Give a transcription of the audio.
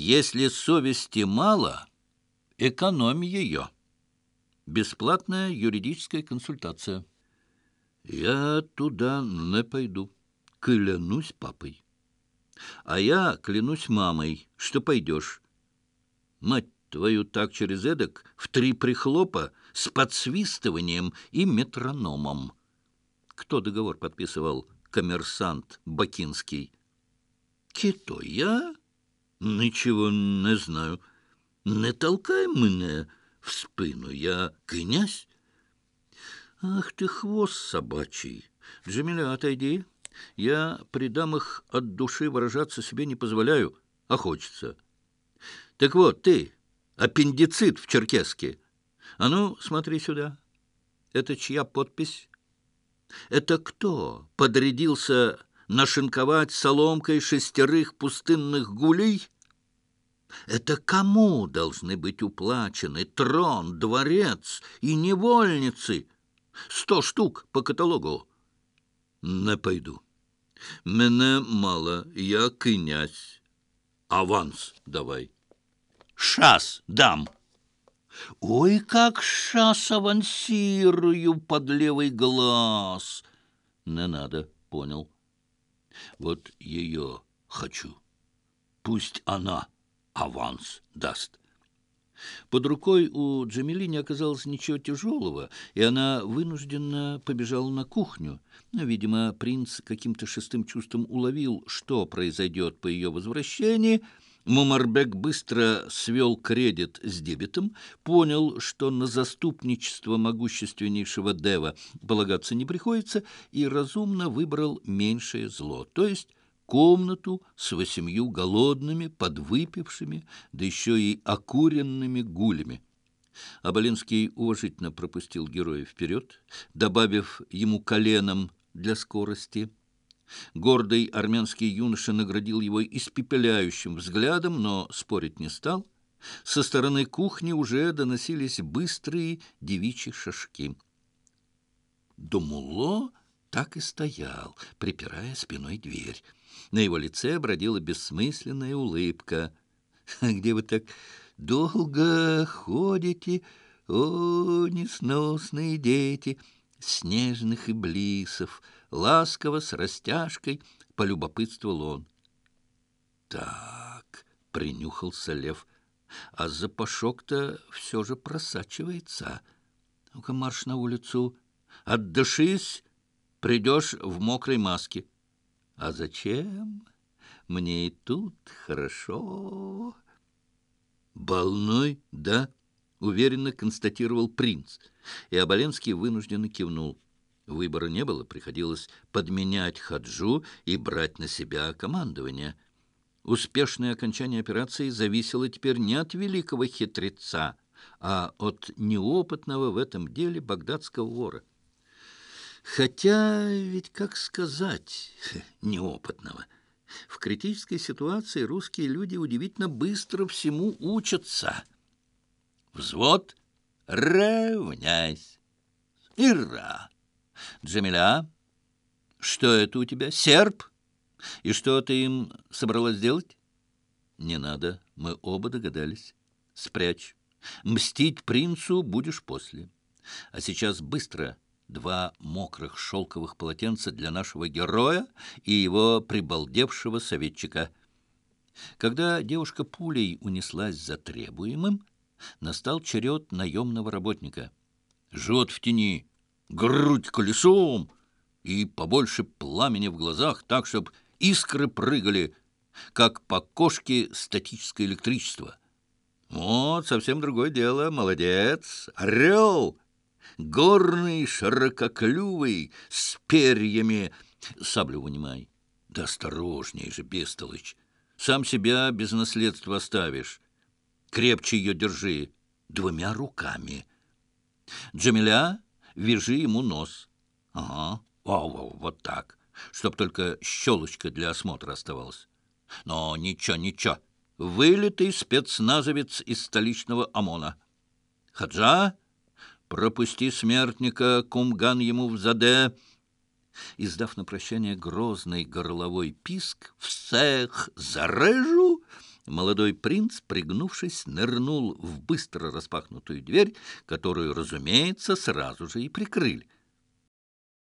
Если совести мало, экономь ее. Бесплатная юридическая консультация. Я туда не пойду, клянусь папой. А я клянусь мамой, что пойдешь. Мать твою так через эдак в три прихлопа с подсвистыванием и метрономом. Кто договор подписывал? Коммерсант Бакинский. Кито, я? Ничего не знаю. Не толкай меня в спину, я князь. Ах ты, хвост собачий! Джамиля, отойди. Я при дамах от души выражаться себе не позволяю, а хочется. Так вот, ты, аппендицит в Черкеске. А ну, смотри сюда. Это чья подпись? Это кто подрядился нашинковать соломкой шестерых пустынных гулей? Это кому должны быть уплачены трон, дворец и невольницы? Сто штук по каталогу. Не пойду. Мене мало, я князь. Аванс давай. Шас дам. Ой, как шас авансирую под левый глаз. Не надо, понял. Вот ее хочу. Пусть она аванс даст. Под рукой у Джамили не оказалось ничего тяжелого, и она вынужденно побежала на кухню. Но, видимо, принц каким-то шестым чувством уловил, что произойдет по ее возвращении. Мумарбек быстро свел кредит с дебетом, понял, что на заступничество могущественнейшего Дева полагаться не приходится, и разумно выбрал меньшее зло, то есть комнату с восемью голодными, подвыпившими, да еще и окуренными гулями. Абалинский уважительно пропустил героя вперед, добавив ему коленом для скорости. Гордый армянский юноша наградил его испепеляющим взглядом, но спорить не стал. Со стороны кухни уже доносились быстрые девичьи шажки. Думуло так и стоял, припирая спиной дверь. На его лице бродила бессмысленная улыбка. «Где вы так долго ходите, о, несносные дети, снежных и блисов?» Ласково, с растяжкой, полюбопытствовал он. «Так», — принюхался лев, — «а запашок-то все же просачивается. Ну-ка, марш на улицу, отдышись, придешь в мокрой маске». А зачем? Мне и тут хорошо. Больной, да? Уверенно констатировал принц. И Оболенский вынужденно кивнул. Выбора не было, приходилось подменять Хаджу и брать на себя командование. Успешное окончание операции зависело теперь не от великого хитреца, а от неопытного в этом деле багдадского вора. Хотя ведь, как сказать, неопытного. В критической ситуации русские люди удивительно быстро всему учатся. Взвод, равняйся. Ира. Джамиля, что это у тебя? Серп? И что ты им собралась делать? Не надо, мы оба догадались. Спрячь. Мстить принцу будешь после. А сейчас быстро два мокрых шелковых полотенца для нашего героя и его прибалдевшего советчика. Когда девушка пулей унеслась за требуемым, настал черед наемного работника. Живот в тени, грудь колесом и побольше пламени в глазах, так, чтобы искры прыгали, как по кошке статическое электричество. Вот, совсем другое дело, молодец, орел! горный, ширококлювый, с перьями. Саблю вынимай. Да осторожней же, бестолочь. Сам себя без наследства оставишь. Крепче ее держи двумя руками. Джамиля, вяжи ему нос. Ага, о, вот так, чтоб только щелочка для осмотра оставалась. Но ничего, ничего, вылитый спецназовец из столичного ОМОНа. Хаджа, пропусти смертника, кумган ему в заде!» Издав на прощание грозный горловой писк «Всех зарежу!» Молодой принц, пригнувшись, нырнул в быстро распахнутую дверь, которую, разумеется, сразу же и прикрыли.